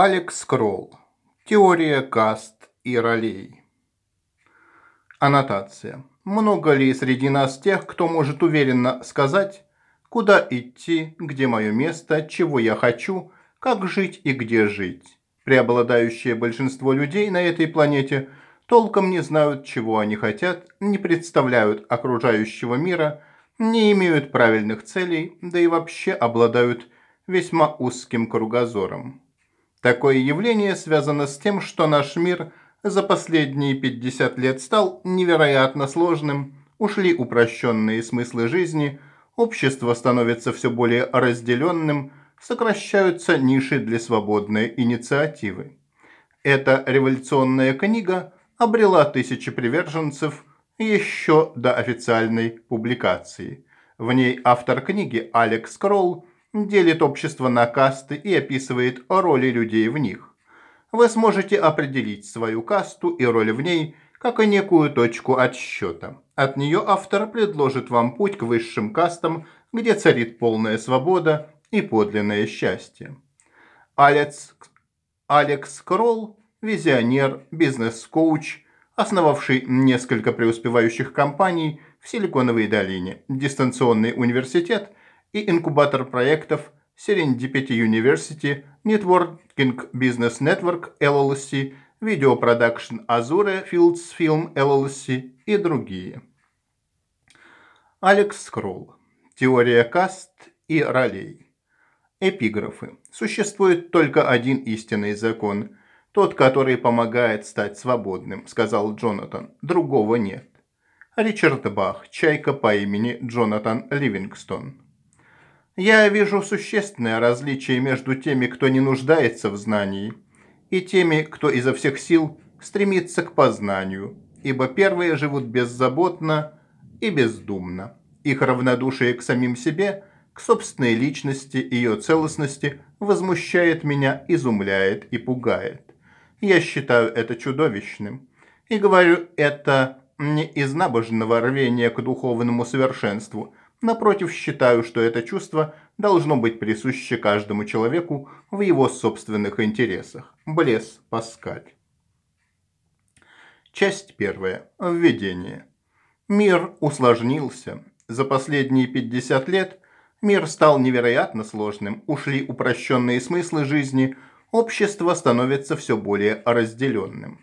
Алекс Кролл. Теория каст и ролей. Аннотация. Много ли среди нас тех, кто может уверенно сказать, куда идти, где мое место, чего я хочу, как жить и где жить? Преобладающее большинство людей на этой планете толком не знают, чего они хотят, не представляют окружающего мира, не имеют правильных целей, да и вообще обладают весьма узким кругозором. Такое явление связано с тем, что наш мир за последние 50 лет стал невероятно сложным, ушли упрощенные смыслы жизни, общество становится все более разделенным, сокращаются ниши для свободной инициативы. Эта революционная книга обрела тысячи приверженцев еще до официальной публикации. В ней автор книги Алекс Кролл делит общество на касты и описывает роли людей в них. Вы сможете определить свою касту и роль в ней, как и некую точку отсчета. От нее автор предложит вам путь к высшим кастам, где царит полная свобода и подлинное счастье. Алекс, Алекс Кролл – визионер, бизнес-коуч, основавший несколько преуспевающих компаний в Силиконовой долине, дистанционный университет – и инкубатор проектов Serendipity University, Networking Business Network LLC, Video Production Azure Fields Film LLC и другие. Алекс Скролл. Теория каст и ролей. Эпиграфы. Существует только один истинный закон, тот, который помогает стать свободным, сказал Джонатан. Другого нет. Ричард Бах. Чайка по имени Джонатан Ливингстон. Я вижу существенное различие между теми, кто не нуждается в знании, и теми, кто изо всех сил стремится к познанию, ибо первые живут беззаботно и бездумно. Их равнодушие к самим себе, к собственной личности ее целостности возмущает меня, изумляет и пугает. Я считаю это чудовищным. И говорю это не из набожного рвения к духовному совершенству – Напротив, считаю, что это чувство должно быть присуще каждому человеку в его собственных интересах. Блес Паскаль. Часть первая. Введение. Мир усложнился. За последние 50 лет мир стал невероятно сложным, ушли упрощенные смыслы жизни, общество становится все более разделенным.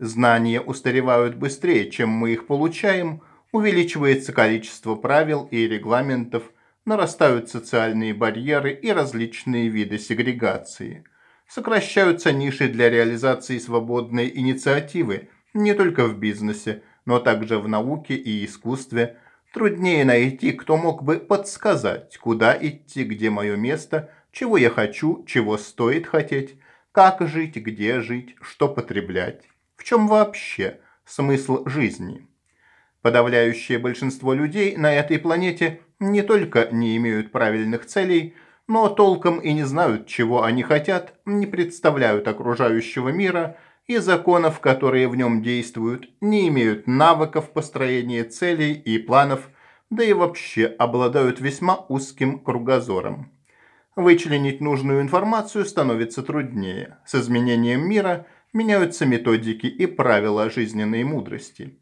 Знания устаревают быстрее, чем мы их получаем – увеличивается количество правил и регламентов, нарастают социальные барьеры и различные виды сегрегации. Сокращаются ниши для реализации свободной инициативы не только в бизнесе, но также в науке и искусстве. Труднее найти, кто мог бы подсказать, куда идти, где мое место, чего я хочу, чего стоит хотеть, как жить, где жить, что потреблять. В чем вообще смысл жизни? Подавляющее большинство людей на этой планете не только не имеют правильных целей, но толком и не знают, чего они хотят, не представляют окружающего мира и законов, которые в нем действуют, не имеют навыков построения целей и планов, да и вообще обладают весьма узким кругозором. Вычленить нужную информацию становится труднее. С изменением мира меняются методики и правила жизненной мудрости.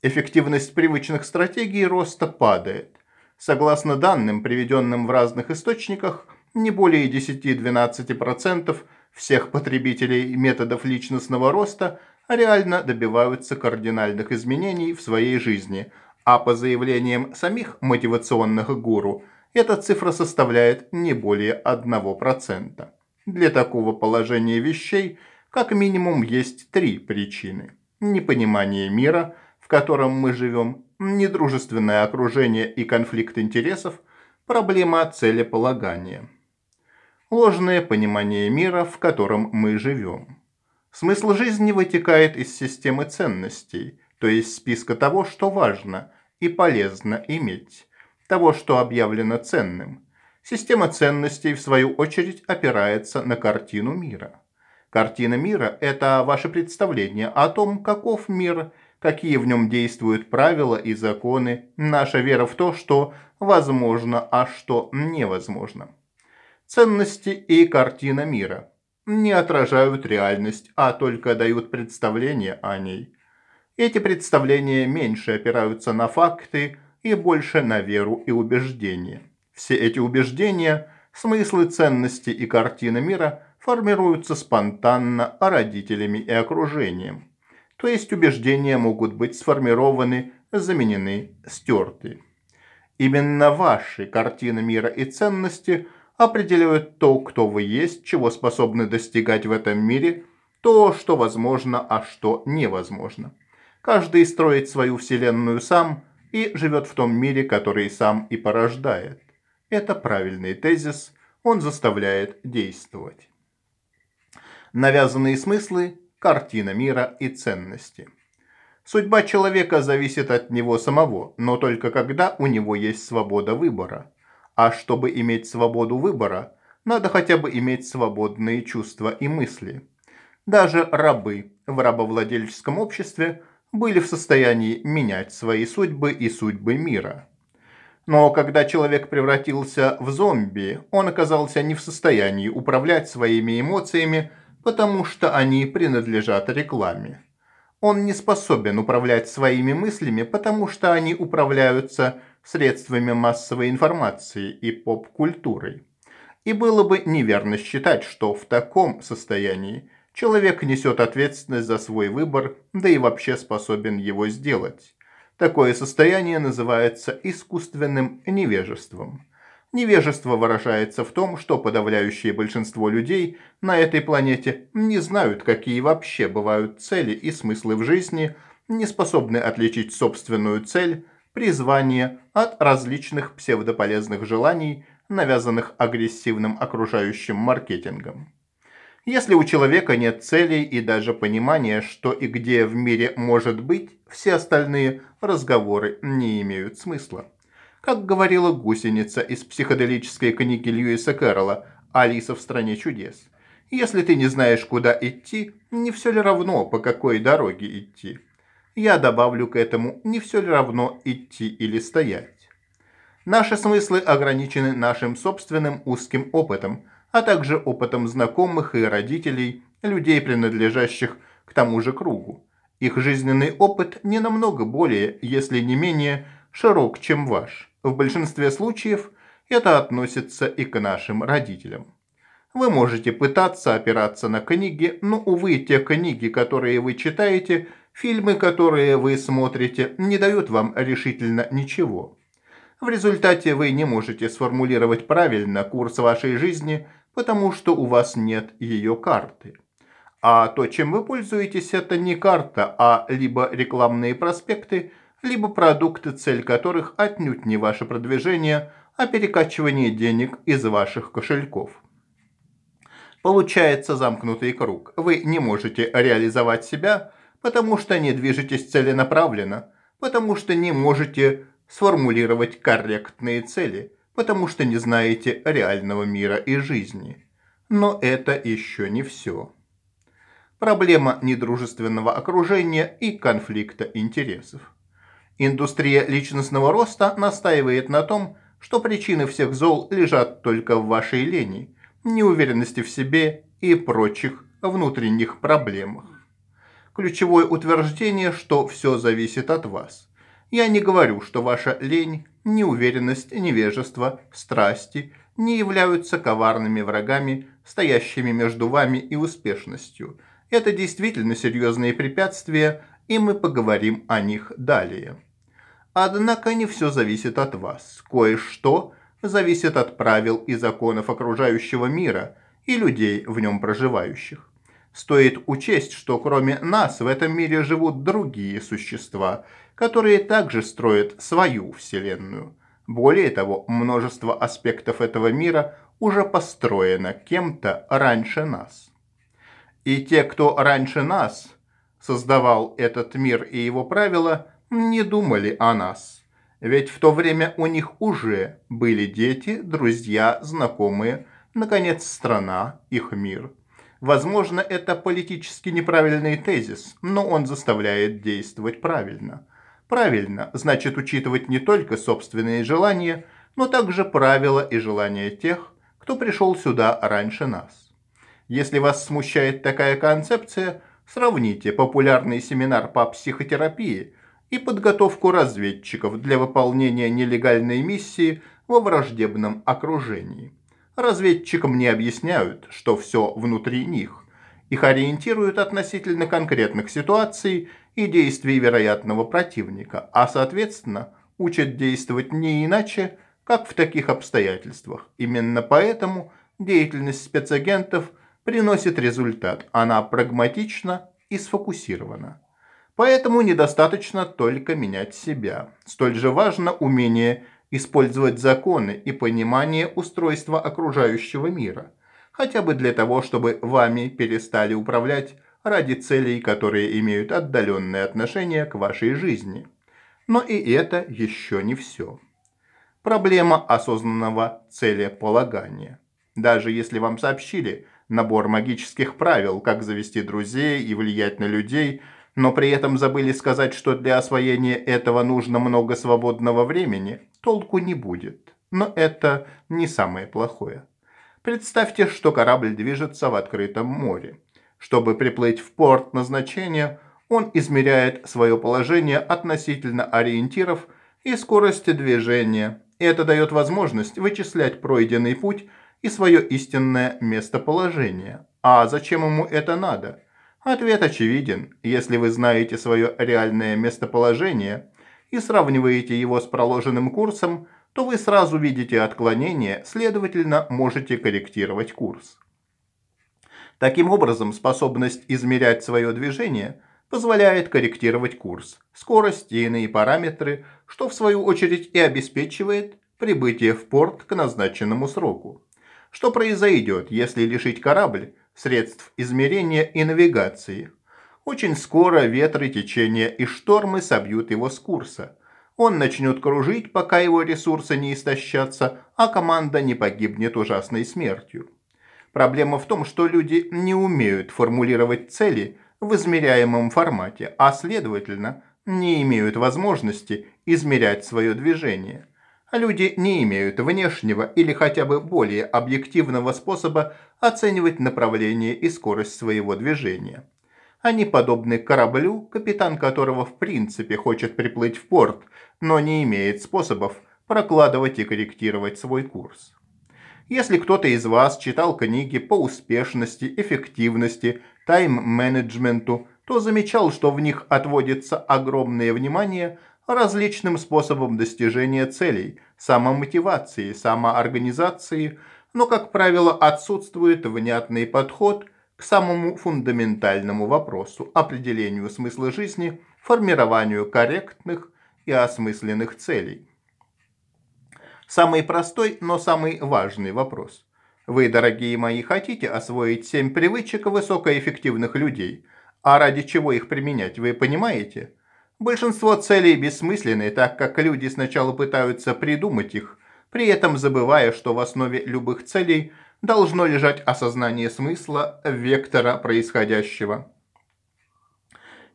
Эффективность привычных стратегий роста падает. Согласно данным, приведенным в разных источниках, не более 10-12% всех потребителей методов личностного роста реально добиваются кардинальных изменений в своей жизни, а по заявлениям самих мотивационных гуру эта цифра составляет не более 1%. Для такого положения вещей как минимум есть три причины. Непонимание мира – в котором мы живем, недружественное окружение и конфликт интересов, проблема целеполагания. Ложное понимание мира, в котором мы живем. Смысл жизни вытекает из системы ценностей, то есть списка того, что важно и полезно иметь, того, что объявлено ценным. Система ценностей, в свою очередь, опирается на картину мира. Картина мира – это ваше представление о том, каков мир – какие в нем действуют правила и законы, наша вера в то, что возможно, а что невозможно. Ценности и картина мира. не отражают реальность, а только дают представление о ней. Эти представления меньше опираются на факты и больше на веру и убеждения. Все эти убеждения, смыслы, ценности и картины мира формируются спонтанно родителями и окружением. То есть убеждения могут быть сформированы, заменены, стерты. Именно ваши картины мира и ценности определяют то, кто вы есть, чего способны достигать в этом мире, то, что возможно, а что невозможно. Каждый строит свою вселенную сам и живет в том мире, который сам и порождает. Это правильный тезис, он заставляет действовать. Навязанные смыслы, картина мира и ценности – Судьба человека зависит от него самого, но только когда у него есть свобода выбора. А чтобы иметь свободу выбора, надо хотя бы иметь свободные чувства и мысли. Даже рабы в рабовладельческом обществе были в состоянии менять свои судьбы и судьбы мира. Но когда человек превратился в зомби, он оказался не в состоянии управлять своими эмоциями, потому что они принадлежат рекламе. Он не способен управлять своими мыслями, потому что они управляются средствами массовой информации и поп-культурой. И было бы неверно считать, что в таком состоянии человек несет ответственность за свой выбор, да и вообще способен его сделать. Такое состояние называется искусственным невежеством. Невежество выражается в том, что подавляющее большинство людей на этой планете не знают, какие вообще бывают цели и смыслы в жизни, не способны отличить собственную цель, призвание от различных псевдополезных желаний, навязанных агрессивным окружающим маркетингом. Если у человека нет целей и даже понимания, что и где в мире может быть, все остальные разговоры не имеют смысла как говорила гусеница из психоделической книги Льюиса Кэрролла «Алиса в стране чудес». Если ты не знаешь, куда идти, не все ли равно, по какой дороге идти? Я добавлю к этому, не все ли равно идти или стоять. Наши смыслы ограничены нашим собственным узким опытом, а также опытом знакомых и родителей, людей, принадлежащих к тому же кругу. Их жизненный опыт не намного более, если не менее, широк, чем ваш. В большинстве случаев это относится и к нашим родителям. Вы можете пытаться опираться на книги, но, увы, те книги, которые вы читаете, фильмы, которые вы смотрите, не дают вам решительно ничего. В результате вы не можете сформулировать правильно курс вашей жизни, потому что у вас нет ее карты. А то, чем вы пользуетесь, это не карта, а либо рекламные проспекты, либо продукты, цель которых отнюдь не ваше продвижение, а перекачивание денег из ваших кошельков. Получается замкнутый круг. Вы не можете реализовать себя, потому что не движетесь целенаправленно, потому что не можете сформулировать корректные цели, потому что не знаете реального мира и жизни. Но это еще не все. Проблема недружественного окружения и конфликта интересов. Индустрия личностного роста настаивает на том, что причины всех зол лежат только в вашей лени, неуверенности в себе и прочих внутренних проблемах. Ключевое утверждение, что все зависит от вас. Я не говорю, что ваша лень, неуверенность, невежество, страсти не являются коварными врагами, стоящими между вами и успешностью. Это действительно серьезные препятствия, и мы поговорим о них далее. Однако не все зависит от вас. Кое-что зависит от правил и законов окружающего мира и людей, в нем проживающих. Стоит учесть, что кроме нас в этом мире живут другие существа, которые также строят свою вселенную. Более того, множество аспектов этого мира уже построено кем-то раньше нас. И те, кто раньше нас создавал этот мир и его правила – не думали о нас. Ведь в то время у них уже были дети, друзья, знакомые, наконец, страна, их мир. Возможно, это политически неправильный тезис, но он заставляет действовать правильно. Правильно значит учитывать не только собственные желания, но также правила и желания тех, кто пришел сюда раньше нас. Если вас смущает такая концепция, сравните популярный семинар по психотерапии и подготовку разведчиков для выполнения нелегальной миссии во враждебном окружении. Разведчикам не объясняют, что все внутри них. Их ориентируют относительно конкретных ситуаций и действий вероятного противника, а соответственно учат действовать не иначе, как в таких обстоятельствах. Именно поэтому деятельность спецагентов приносит результат. Она прагматична и сфокусирована. Поэтому недостаточно только менять себя. Столь же важно умение использовать законы и понимание устройства окружающего мира. Хотя бы для того, чтобы вами перестали управлять ради целей, которые имеют отдаленное отношение к вашей жизни. Но и это еще не все. Проблема осознанного целеполагания. Даже если вам сообщили набор магических правил, как завести друзей и влиять на людей, но при этом забыли сказать, что для освоения этого нужно много свободного времени, толку не будет. Но это не самое плохое. Представьте, что корабль движется в открытом море. Чтобы приплыть в порт назначения, он измеряет свое положение относительно ориентиров и скорости движения. Это дает возможность вычислять пройденный путь и свое истинное местоположение. А зачем ему это надо? Ответ очевиден. Если вы знаете свое реальное местоположение и сравниваете его с проложенным курсом, то вы сразу видите отклонение, следовательно, можете корректировать курс. Таким образом, способность измерять свое движение позволяет корректировать курс, скорость и иные параметры, что в свою очередь и обеспечивает прибытие в порт к назначенному сроку. Что произойдет, если лишить корабль средств измерения и навигации? Очень скоро ветры, течения и штормы собьют его с курса. Он начнет кружить, пока его ресурсы не истощатся, а команда не погибнет ужасной смертью. Проблема в том, что люди не умеют формулировать цели в измеряемом формате, а следовательно, не имеют возможности измерять свое движение. Люди не имеют внешнего или хотя бы более объективного способа оценивать направление и скорость своего движения. Они подобны кораблю, капитан которого в принципе хочет приплыть в порт, но не имеет способов прокладывать и корректировать свой курс. Если кто-то из вас читал книги по успешности, эффективности, тайм-менеджменту, то замечал, что в них отводится огромное внимание различным способам достижения целей, самомотивации, самоорганизации, но, как правило, отсутствует внятный подход к самому фундаментальному вопросу – определению смысла жизни, формированию корректных и осмысленных целей. Самый простой, но самый важный вопрос. Вы, дорогие мои, хотите освоить семь привычек высокоэффективных людей, а ради чего их применять, вы понимаете? Большинство целей бессмысленны, так как люди сначала пытаются придумать их, при этом забывая, что в основе любых целей должно лежать осознание смысла вектора происходящего.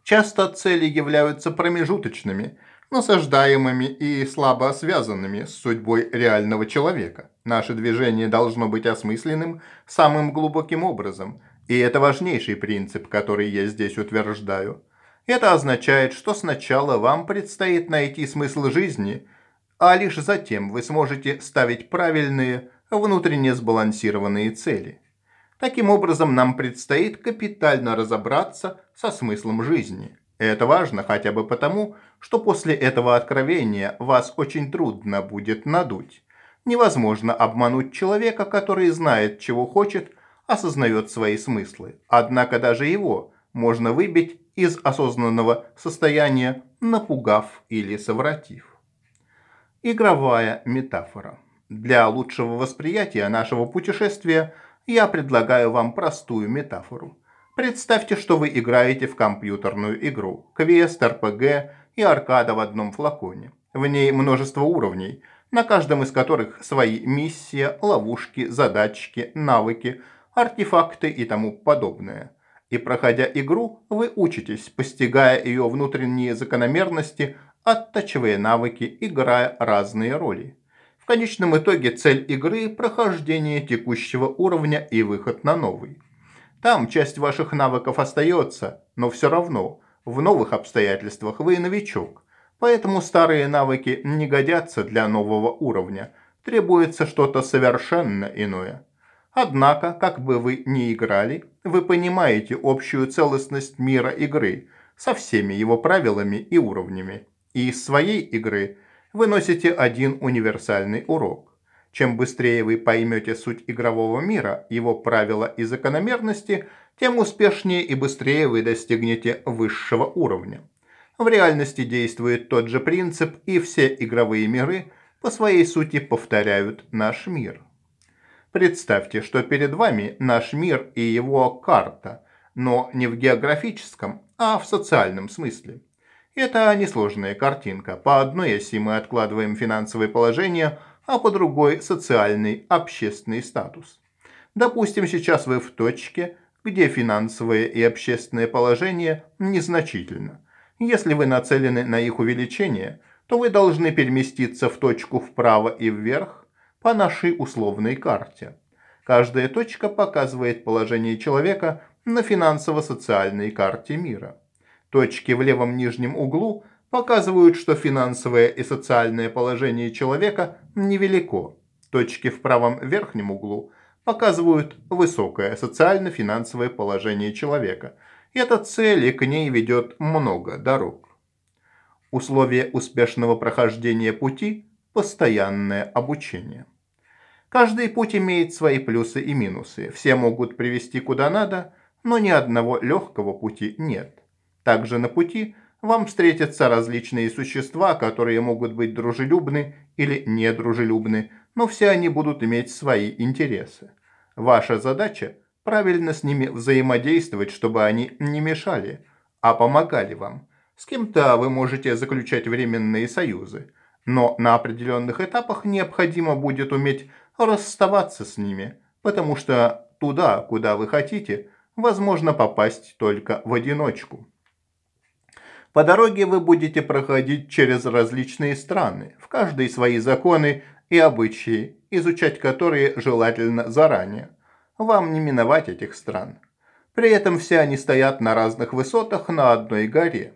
Часто цели являются промежуточными – насаждаемыми и слабо связанными с судьбой реального человека. Наше движение должно быть осмысленным самым глубоким образом, и это важнейший принцип, который я здесь утверждаю. Это означает, что сначала вам предстоит найти смысл жизни, а лишь затем вы сможете ставить правильные, внутренне сбалансированные цели. Таким образом, нам предстоит капитально разобраться со смыслом жизни – это важно хотя бы потому, что после этого откровения вас очень трудно будет надуть. Невозможно обмануть человека, который знает, чего хочет, осознает свои смыслы. Однако даже его можно выбить из осознанного состояния, напугав или совратив. Игровая метафора. Для лучшего восприятия нашего путешествия я предлагаю вам простую метафору. Представьте, что вы играете в компьютерную игру. Квест, РПГ и аркада в одном флаконе. В ней множество уровней, на каждом из которых свои миссии, ловушки, задачки, навыки, артефакты и тому подобное. И проходя игру, вы учитесь, постигая ее внутренние закономерности, оттачивая навыки, играя разные роли. В конечном итоге цель игры – прохождение текущего уровня и выход на новый. Там часть ваших навыков остается, но все равно в новых обстоятельствах вы новичок. Поэтому старые навыки не годятся для нового уровня. Требуется что-то совершенно иное. Однако, как бы вы ни играли, вы понимаете общую целостность мира игры со всеми его правилами и уровнями. И из своей игры вы носите один универсальный урок. Чем быстрее вы поймете суть игрового мира, его правила и закономерности, тем успешнее и быстрее вы достигнете высшего уровня. В реальности действует тот же принцип, и все игровые миры по своей сути повторяют наш мир. Представьте, что перед вами наш мир и его карта, но не в географическом, а в социальном смысле. Это несложная картинка. По одной оси мы откладываем финансовое положение – а по другой – социальный, общественный статус. Допустим, сейчас вы в точке, где финансовое и общественное положение незначительно. Если вы нацелены на их увеличение, то вы должны переместиться в точку вправо и вверх по нашей условной карте. Каждая точка показывает положение человека на финансово-социальной карте мира. Точки в левом нижнем углу показывают, что финансовое и социальное положение человека невелико. Точки в правом верхнем углу показывают высокое социально-финансовое положение человека. И эта цель, и к ней ведет много дорог. Условие успешного прохождения пути – постоянное обучение. Каждый путь имеет свои плюсы и минусы. Все могут привести куда надо, но ни одного легкого пути нет. Также на пути – вам встретятся различные существа, которые могут быть дружелюбны или недружелюбны, но все они будут иметь свои интересы. Ваша задача – правильно с ними взаимодействовать, чтобы они не мешали, а помогали вам. С кем-то вы можете заключать временные союзы, но на определенных этапах необходимо будет уметь расставаться с ними, потому что туда, куда вы хотите, возможно попасть только в одиночку. По дороге вы будете проходить через различные страны, в каждой свои законы и обычаи, изучать которые желательно заранее. Вам не миновать этих стран. При этом все они стоят на разных высотах на одной горе.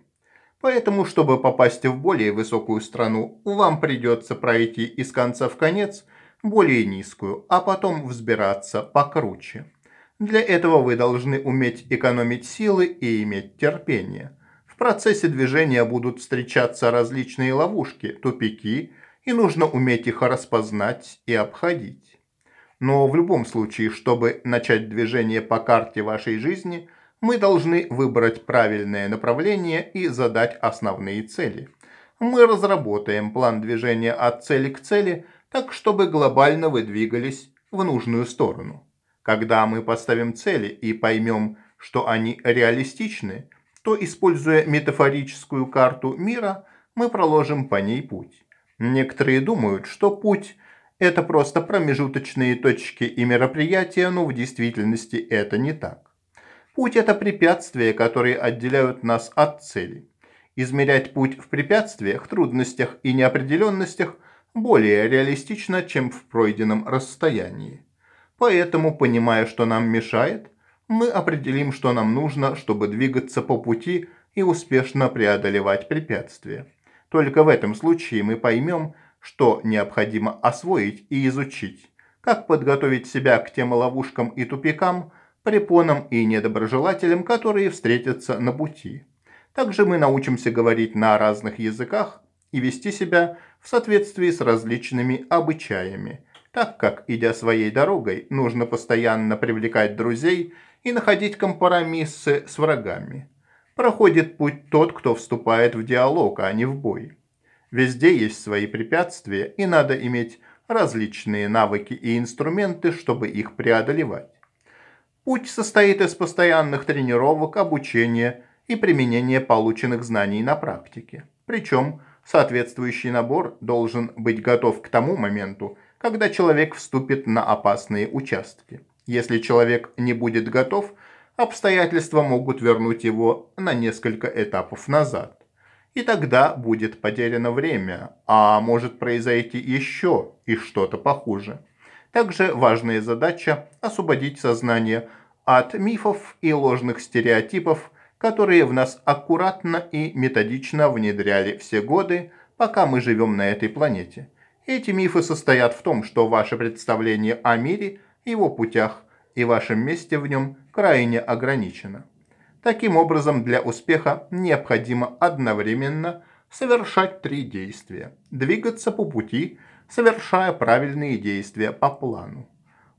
Поэтому, чтобы попасть в более высокую страну, вам придется пройти из конца в конец более низкую, а потом взбираться покруче. Для этого вы должны уметь экономить силы и иметь терпение. В процессе движения будут встречаться различные ловушки, тупики, и нужно уметь их распознать и обходить. Но в любом случае, чтобы начать движение по карте вашей жизни, мы должны выбрать правильное направление и задать основные цели. Мы разработаем план движения от цели к цели, так чтобы глобально вы двигались в нужную сторону. Когда мы поставим цели и поймем, что они реалистичны, то, используя метафорическую карту мира, мы проложим по ней путь. Некоторые думают, что путь – это просто промежуточные точки и мероприятия, но в действительности это не так. Путь – это препятствия, которые отделяют нас от цели. Измерять путь в препятствиях, трудностях и неопределенностях более реалистично, чем в пройденном расстоянии. Поэтому, понимая, что нам мешает – мы определим, что нам нужно, чтобы двигаться по пути и успешно преодолевать препятствия. Только в этом случае мы поймем, что необходимо освоить и изучить, как подготовить себя к тем ловушкам и тупикам, препонам и недоброжелателям, которые встретятся на пути. Также мы научимся говорить на разных языках и вести себя в соответствии с различными обычаями, так как, идя своей дорогой, нужно постоянно привлекать друзей и находить компромиссы с врагами. Проходит путь тот, кто вступает в диалог, а не в бой. Везде есть свои препятствия, и надо иметь различные навыки и инструменты, чтобы их преодолевать. Путь состоит из постоянных тренировок, обучения и применения полученных знаний на практике. Причем соответствующий набор должен быть готов к тому моменту, когда человек вступит на опасные участки. Если человек не будет готов, обстоятельства могут вернуть его на несколько этапов назад. И тогда будет потеряно время, а может произойти еще и что-то похуже. Также важная задача – освободить сознание от мифов и ложных стереотипов, которые в нас аккуратно и методично внедряли все годы, пока мы живем на этой планете. Эти мифы состоят в том, что ваше представление о мире, его путях и вашем месте в нем крайне ограничено. Таким образом, для успеха необходимо одновременно совершать три действия. Двигаться по пути, совершая правильные действия по плану.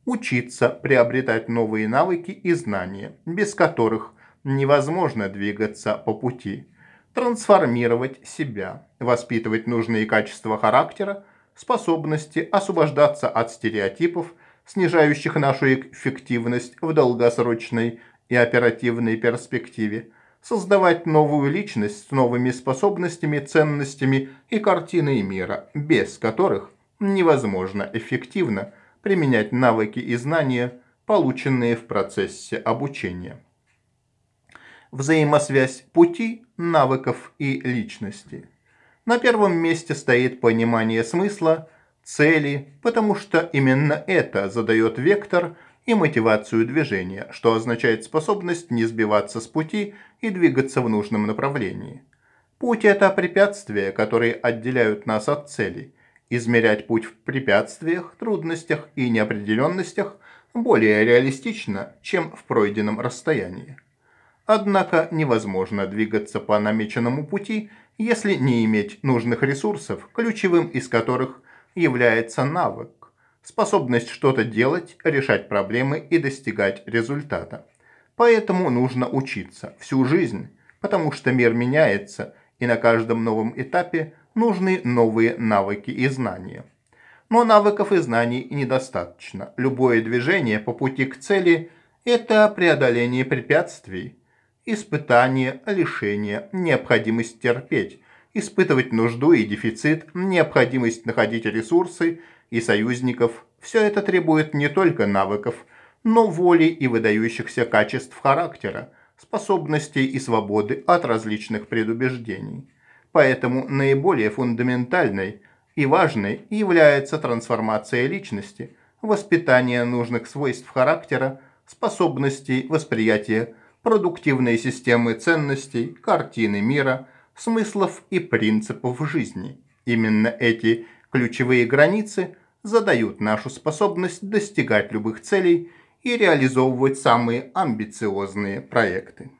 Учиться приобретать новые навыки и знания, без которых невозможно двигаться по пути. Трансформировать себя, воспитывать нужные качества характера, способности освобождаться от стереотипов, снижающих нашу эффективность в долгосрочной и оперативной перспективе, создавать новую личность с новыми способностями, ценностями и картиной мира, без которых невозможно эффективно применять навыки и знания, полученные в процессе обучения. Взаимосвязь пути, навыков и личности. На первом месте стоит понимание смысла, цели, потому что именно это задает вектор – и мотивацию движения, что означает способность не сбиваться с пути и двигаться в нужном направлении. Путь – это препятствия, которые отделяют нас от цели. Измерять путь в препятствиях, трудностях и неопределенностях более реалистично, чем в пройденном расстоянии. Однако невозможно двигаться по намеченному пути, если не иметь нужных ресурсов, ключевым из которых является навык способность что-то делать, решать проблемы и достигать результата. Поэтому нужно учиться всю жизнь, потому что мир меняется, и на каждом новом этапе нужны новые навыки и знания. Но навыков и знаний недостаточно. Любое движение по пути к цели – это преодоление препятствий, испытание, лишение, необходимость терпеть, испытывать нужду и дефицит, необходимость находить ресурсы – и союзников, все это требует не только навыков, но воли и выдающихся качеств характера, способностей и свободы от различных предубеждений. Поэтому наиболее фундаментальной и важной является трансформация личности, воспитание нужных свойств характера, способностей восприятия, продуктивной системы ценностей, картины мира, смыслов и принципов жизни. Именно эти ключевые границы задают нашу способность достигать любых целей и реализовывать самые амбициозные проекты.